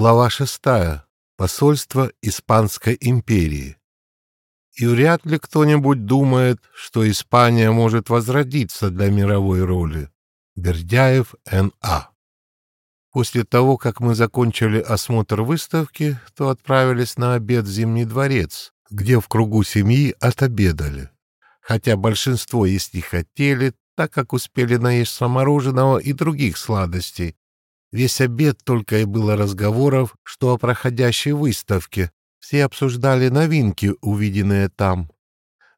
Глава шестая. Посольство Испанской империи. И вряд ли кто-нибудь думает, что Испания может возродиться для мировой роли. Бердяев Н.А. После того, как мы закончили осмотр выставки, то отправились на обед в Зимний дворец, где в кругу семьи отобедали. Хотя большинство не хотели, так как успели наесться мороженого и других сладостей. Весь обед только и было разговоров, что о проходящей выставке. Все обсуждали новинки, увиденные там.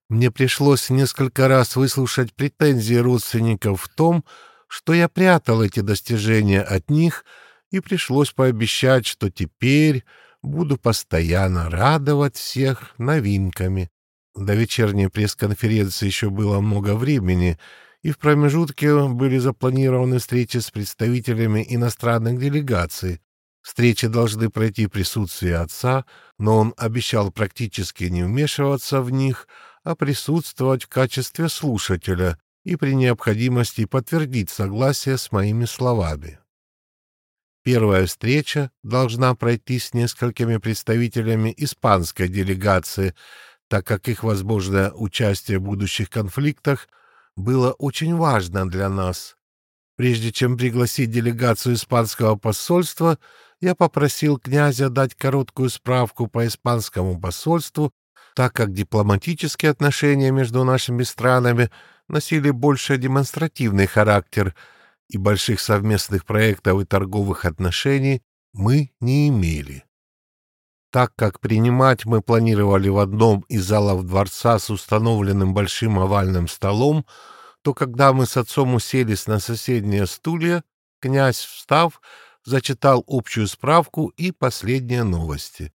Мне пришлось несколько раз выслушать претензии родственников в том, что я прятал эти достижения от них, и пришлось пообещать, что теперь буду постоянно радовать всех новинками. До вечерней пресс-конференции еще было много времени, и в промежутке были запланированы встречи с представителями иностранных делегаций. Встречи должны пройти в присутствии отца, но он обещал практически не вмешиваться в них, а присутствовать в качестве слушателя и при необходимости подтвердить согласие с моими словами. Первая встреча должна пройти с несколькими представителями испанской делегации, так как их возможное участие в будущих конфликтах было очень важно для нас. Прежде чем пригласить делегацию испанского посольства, я попросил князя дать короткую справку по испанскому посольству, так как дипломатические отношения между нашими странами носили больше демонстративный характер, и больших совместных проектов и торговых отношений мы не имели. Так как принимать мы планировали в одном из залов дворца с установленным большим овальным столом, то когда мы с отцом уселись на соседние стулья, князь, встав, зачитал общую справку и последние новости.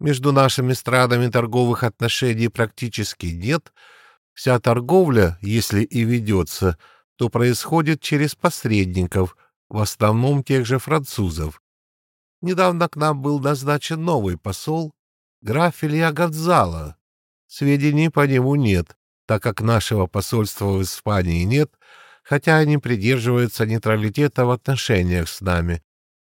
Между нашими странами торговых отношений практически нет. Вся торговля, если и ведется, то происходит через посредников, в основном тех же французов. Недавно к нам был назначен новый посол, граф Илья Гонзало. Сведений по нему нет, так как нашего посольства в Испании нет, хотя они придерживаются нейтралитета в отношениях с нами.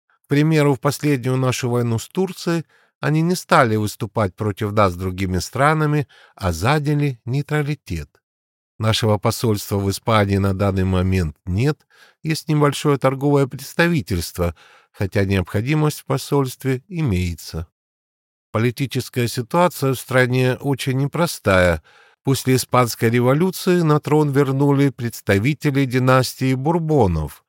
К примеру, в последнюю нашу войну с Турцией они не стали выступать против нас с другими странами, а задели нейтралитет. Нашего посольства в Испании на данный момент нет, есть небольшое торговое представительство, хотя необходимость в посольстве имеется. Политическая ситуация в стране очень непростая — После Испанской революции на трон вернули представители династии Бурбонов.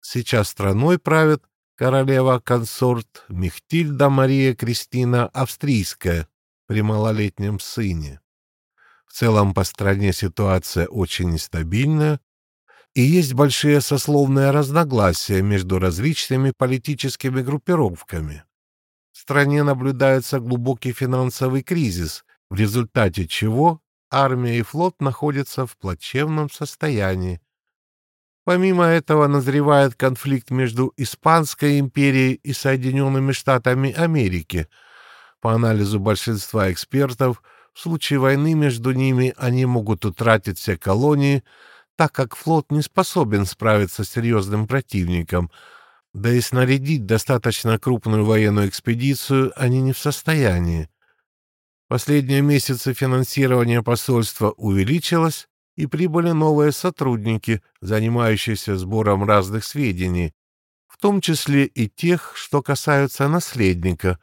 Сейчас страной правит королева-консорт Мехтильда Мария Кристина Австрийская при малолетнем сыне. Целом по стране ситуация очень нестабильная, и есть большие сословные разногласия между различными политическими группировками. В стране наблюдается глубокий финансовый кризис, в результате чего армия и флот находятся в плачевном состоянии. Помимо этого назревает конфликт между Испанской империей и Соединенными Штатами Америки. По анализу большинства экспертов, в случае войны между ними они могут утратить все колонии, так как флот не способен справиться с серьезным противником, да и снарядить достаточно крупную военную экспедицию они не в состоянии. Последние месяцы финансирование посольства увеличилось, и прибыли новые сотрудники, занимающиеся сбором разных сведений, в том числе и тех, что касаются наследника.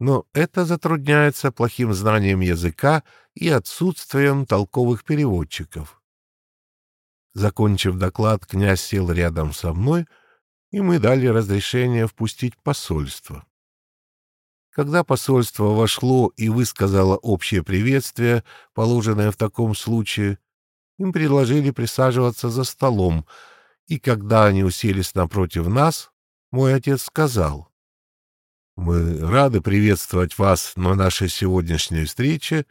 Но это затрудняется плохим знанием языка и отсутствием толковых переводчиков. Закончив доклад, князь сел рядом со мной, и мы дали разрешение впустить посольство. Когда посольство вошло и высказало общее приветствие, положенное в таком случае, им предложили присаживаться за столом, и когда они уселись напротив нас, мой отец сказал, «Мы рады приветствовать вас на нашей сегодняшней встрече,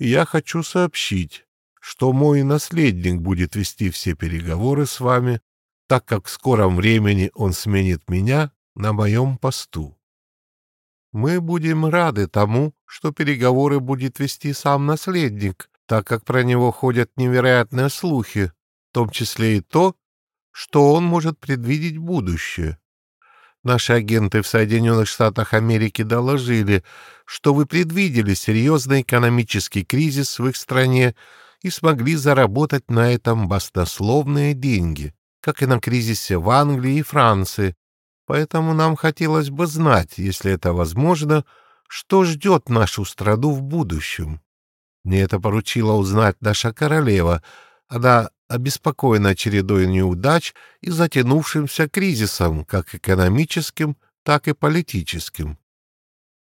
я хочу сообщить, что мой наследник будет вести все переговоры с вами, так как в скором времени он сменит меня на моем посту. Мы будем рады тому, что переговоры будет вести сам наследник, так как про него ходят невероятные слухи, в том числе и то, что он может предвидеть будущее. Наши агенты в Соединенных Штатах Америки доложили, что вы предвидели серьезный экономический кризис в их стране и смогли заработать на этом баснословные деньги, как и на кризисе в Англии и Франции. Поэтому нам хотелось бы знать, если это возможно, что ждет нашу страну в будущем. Мне это поручила узнать наша королева. Она обеспокоена чередой неудач и затянувшимся кризисом, как экономическим, так и политическим.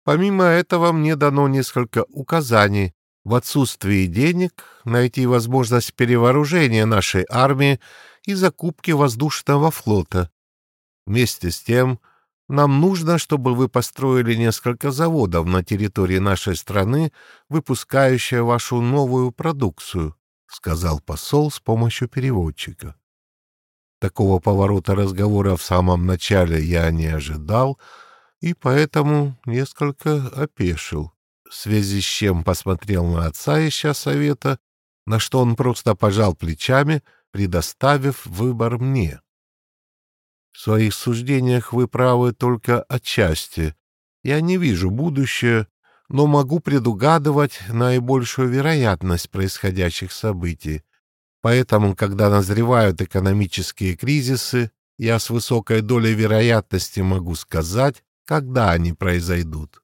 Помимо этого мне дано несколько указаний в отсутствии денег найти возможность перевооружения нашей армии и закупки воздушного флота. Вместе с тем, нам нужно, чтобы вы построили несколько заводов на территории нашей страны, выпускающие вашу новую продукцию, — сказал посол с помощью переводчика. Такого поворота разговора в самом начале я не ожидал, и поэтому несколько опешил, в связи с чем посмотрел на отца, ища совета, на что он просто пожал плечами, предоставив выбор мне. В своих суждениях вы правы только отчасти. Я не вижу будущее, но могу предугадывать наибольшую вероятность происходящих событий. Поэтому, когда назревают экономические кризисы, я с высокой долей вероятности могу сказать, когда они произойдут.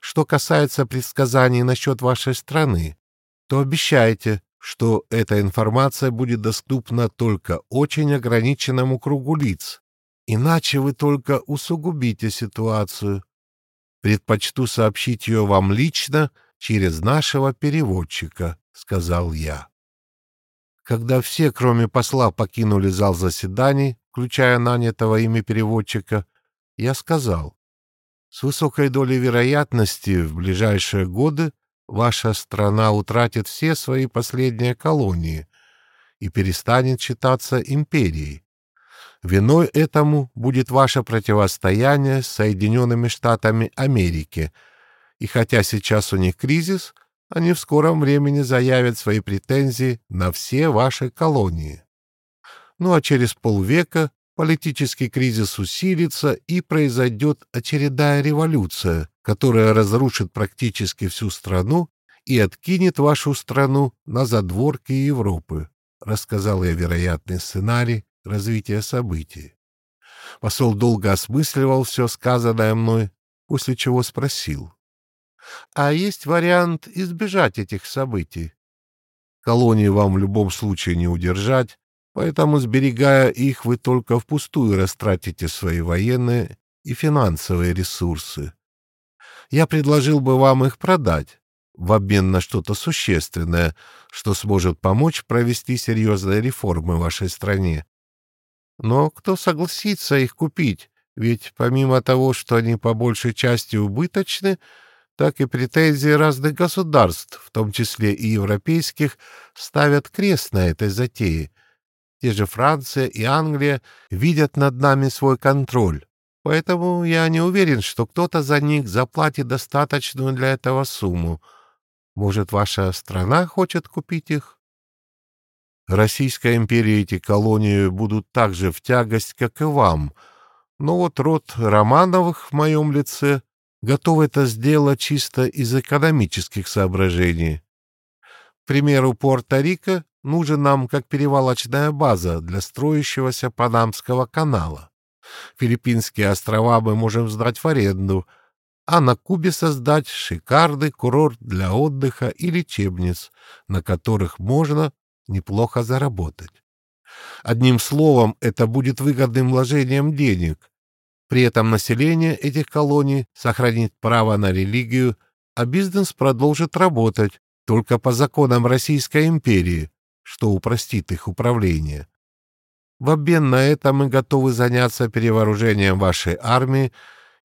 Что касается предсказаний насчет вашей страны, то обещайте, что эта информация будет доступна только очень ограниченному кругу лиц, Иначе вы только усугубите ситуацию. Предпочту сообщить ее вам лично через нашего переводчика, — сказал я. Когда все, кроме посла, покинули зал заседаний, включая нанятого ими переводчика, я сказал, с высокой долей вероятности в ближайшие годы ваша страна утратит все свои последние колонии и перестанет считаться империей. Виной этому будет ваше противостояние с Соединенными Штатами Америки. И хотя сейчас у них кризис, они в скором времени заявят свои претензии на все ваши колонии. Ну а через полвека политический кризис усилится и произойдет очередная революция, которая разрушит практически всю страну и откинет вашу страну на задворки Европы. Рассказал я вероятный сценарий, развития событий. Посол долго осмысливал все сказанное мной, после чего спросил. «А есть вариант избежать этих событий?» «Колонии вам в любом случае не удержать, поэтому, сберегая их, вы только впустую растратите свои военные и финансовые ресурсы. Я предложил бы вам их продать, в обмен на что-то существенное, что сможет помочь провести серьезные реформы в вашей стране, но кто согласится их купить? Ведь помимо того, что они по большей части убыточны, так и претензии разных государств, в том числе и европейских, ставят крест на этой затее. Те же Франция и Англия видят над нами свой контроль. Поэтому я не уверен, что кто-то за них заплатит достаточную для этого сумму. Может, ваша страна хочет купить их? Российской империи эти колонии будут так же в тягость, как и вам. Но вот род Романовых в моем лице готов это сделать чисто из экономических соображений. К примеру, Пуэрто-Рико нужен нам как перевалочная база для строящегося Панамского канала. Филиппинские острова мы можем сдать в аренду, а на Кубе создать шикарный курорт для отдыха и лечебниц, на которых можно неплохо заработать. Одним словом, это будет выгодным вложением денег. При этом население этих колоний сохранит право на религию, а бизнес продолжит работать только по законам Российской империи, что упростит их управление. В обмен на это мы готовы заняться перевооружением вашей армии,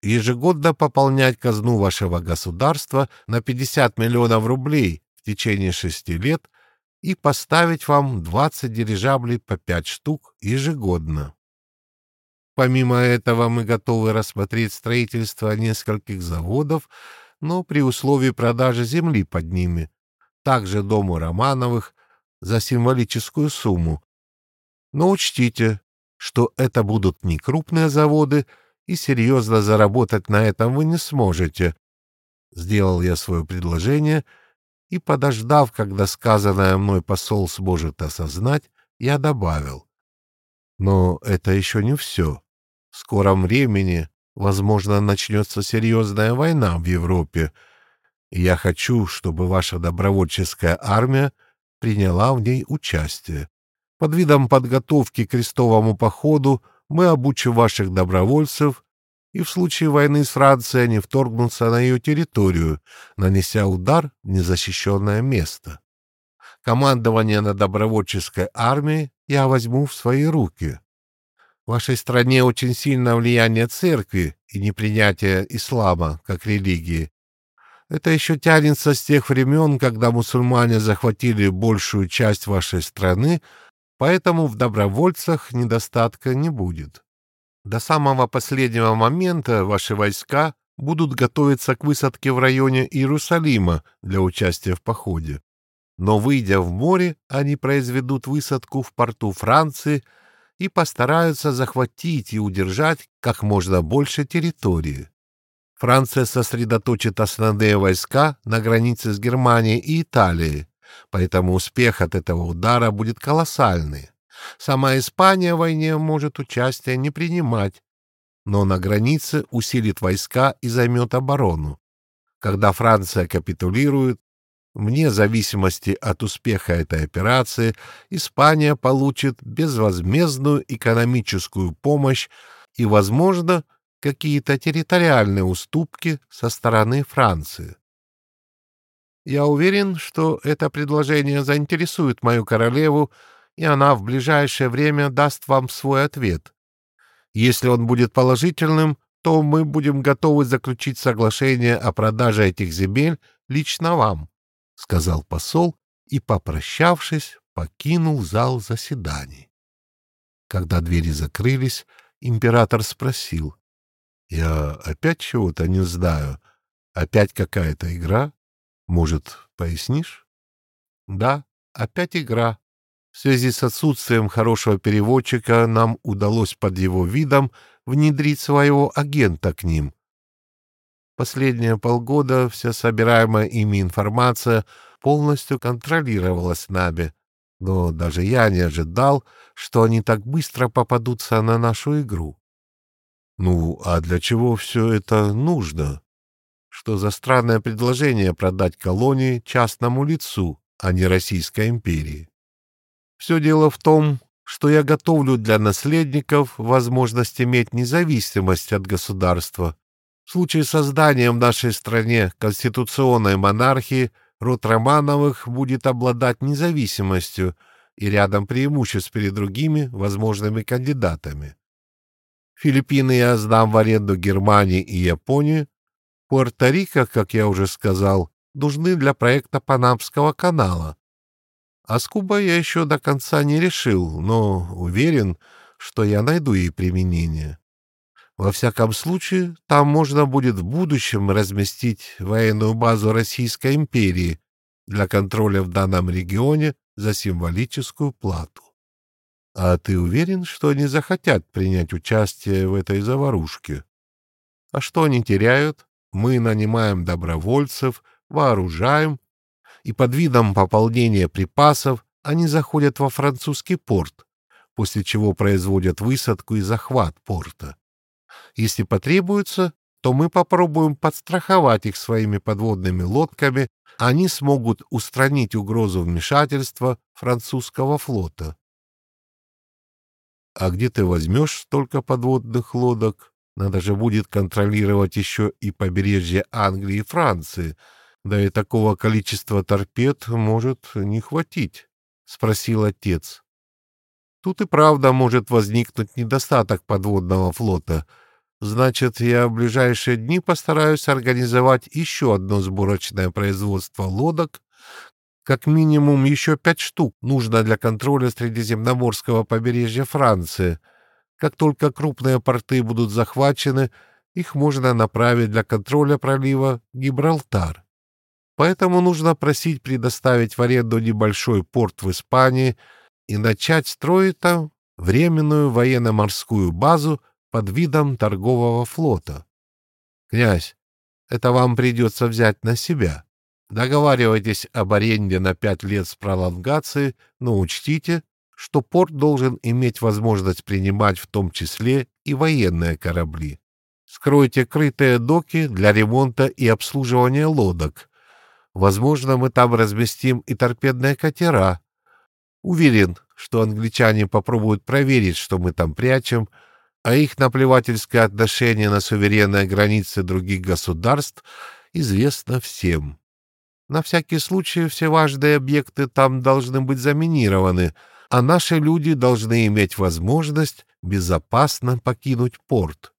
ежегодно пополнять казну вашего государства на 50 миллионов рублей в течение шести лет – и поставить вам 20 дирижаблей по 5 штук ежегодно. Помимо этого мы готовы рассмотреть строительство нескольких заводов, но при условии продажи земли под ними, также дому Романовых за символическую сумму. Но учтите, что это будут не крупные заводы и серьезно заработать на этом вы не сможете. Сделал я свое предложение, и, подождав, когда сказанное мной посол сможет осознать, я добавил. Но это еще не все. В скором времени, возможно, начнется серьезная война в Европе, и я хочу, чтобы ваша добровольческая армия приняла в ней участие. Под видом подготовки к крестовому походу мы обучим ваших добровольцев, и в случае войны с Францией они вторгнутся на ее территорию, нанеся удар в незащищенное место. Командование над добровольческой армией я возьму в свои руки. В вашей стране очень сильное влияние церкви и непринятие ислама как религии. Это еще тянется с тех времен, когда мусульмане захватили большую часть вашей страны, поэтому в добровольцах недостатка не будет. До самого последнего момента ваши войска будут готовиться к высадке в районе Иерусалима для участия в походе. Но, выйдя в море, они произведут высадку в порту Франции и постараются захватить и удержать как можно больше территории. Франция сосредоточит основные войска на границе с Германией и Италией, поэтому успех от этого удара будет колоссальный. Сама Испания в войне может участие не принимать, но на границе усилит войска и займет оборону. Когда Франция капитулирует, вне зависимости от успеха этой операции, Испания получит безвозмездную экономическую помощь и, возможно, какие-то территориальные уступки со стороны Франции. Я уверен, что это предложение заинтересует мою королеву и она в ближайшее время даст вам свой ответ. Если он будет положительным, то мы будем готовы заключить соглашение о продаже этих земель лично вам, — сказал посол и, попрощавшись, покинул зал заседаний. Когда двери закрылись, император спросил. — Я опять чего-то не знаю. Опять какая-то игра? Может, пояснишь? — Да, опять игра, в связи с отсутствием хорошего переводчика нам удалось под его видом внедрить своего агента к ним. Последние полгода вся собираемая ими информация полностью контролировалась нами, но даже я не ожидал, что они так быстро попадутся на нашу игру. Ну, а для чего все это нужно? Что за странное предложение продать колонии частному лицу, а не Российской империи? Все дело в том, что я готовлю для наследников возможность иметь независимость от государства. В случае создания в нашей стране конституционной монархии род Романовых будет обладать независимостью и рядом преимуществ перед другими возможными кандидатами. Филиппины я сдам в аренду Германии и Японии. Пуэрто-Рико, как я уже сказал, нужны для проекта Панамского канала. А с Кубой я еще до конца не решил, но уверен, что я найду ей применение. Во всяком случае, там можно будет в будущем разместить военную базу Российской империи для контроля в данном регионе за символическую плату. А ты уверен, что они захотят принять участие в этой заварушке? А что они теряют? Мы нанимаем добровольцев, вооружаем и под видом пополнения припасов они заходят во французский порт, после чего производят высадку и захват порта. Если потребуется, то мы попробуем подстраховать их своими подводными лодками, они смогут устранить угрозу вмешательства французского флота. А где ты возьмешь столько подводных лодок? Надо же будет контролировать еще и побережье Англии и Франции — да и такого количества торпед может не хватить, — спросил отец. Тут и правда может возникнуть недостаток подводного флота. Значит, я в ближайшие дни постараюсь организовать еще одно сборочное производство лодок. Как минимум еще пять штук нужно для контроля Средиземноморского побережья Франции. Как только крупные порты будут захвачены, их можно направить для контроля пролива Гибралтар. Поэтому нужно просить предоставить в аренду небольшой порт в Испании и начать строить там временную военно-морскую базу под видом торгового флота. Князь, это вам придется взять на себя. Договаривайтесь об аренде на пять лет с пролонгацией, но учтите, что порт должен иметь возможность принимать в том числе и военные корабли. Скройте крытые доки для ремонта и обслуживания лодок. Возможно, мы там разместим и торпедные катера. Уверен, что англичане попробуют проверить, что мы там прячем, а их наплевательское отношение на суверенные границы других государств известно всем. На всякий случай все важные объекты там должны быть заминированы, а наши люди должны иметь возможность безопасно покинуть порт.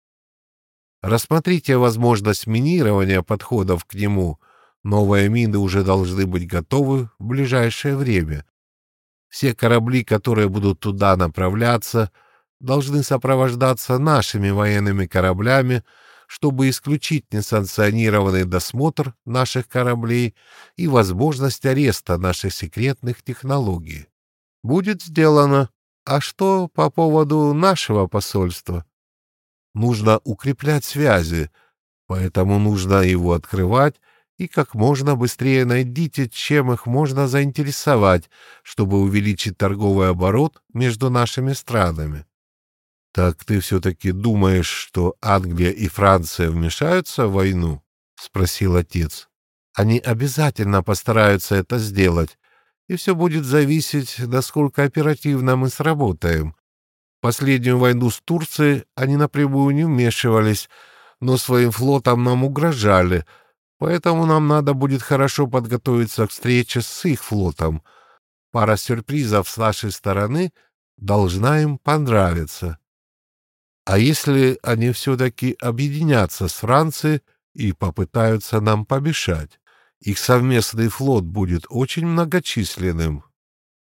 Рассмотрите возможность минирования подходов к нему. Новые мины уже должны быть готовы в ближайшее время. Все корабли, которые будут туда направляться, должны сопровождаться нашими военными кораблями, чтобы исключить несанкционированный досмотр наших кораблей и возможность ареста наших секретных технологий. Будет сделано. А что по поводу нашего посольства? нужно укреплять связи, поэтому нужно его открывать и как можно быстрее найдите, чем их можно заинтересовать, чтобы увеличить торговый оборот между нашими странами. Так ты все-таки думаешь, что Англия и Франция вмешаются в войну? — спросил отец. Они обязательно постараются это сделать, и все будет зависеть, насколько оперативно мы сработаем последнюю войну с Турцией они напрямую не вмешивались, но своим флотом нам угрожали, поэтому нам надо будет хорошо подготовиться к встрече с их флотом. Пара сюрпризов с нашей стороны должна им понравиться. А если они все-таки объединятся с Францией и попытаются нам помешать? Их совместный флот будет очень многочисленным.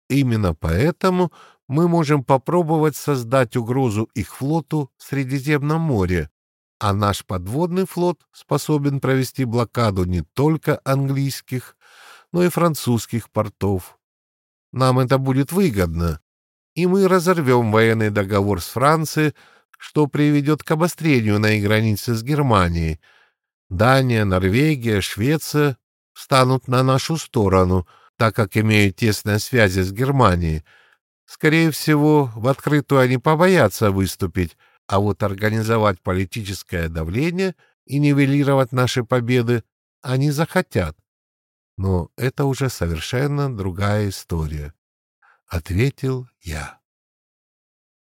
Именно поэтому мы можем попробовать создать угрозу их флоту в Средиземном море, а наш подводный флот способен провести блокаду не только английских, но и французских портов. Нам это будет выгодно, и мы разорвем военный договор с Францией, что приведет к обострению на их границе с Германией. Дания, Норвегия, Швеция встанут на нашу сторону, так как имеют тесные связи с Германией — Скорее всего, в открытую они побоятся выступить, а вот организовать политическое давление и нивелировать наши победы они захотят. Но это уже совершенно другая история, — ответил я.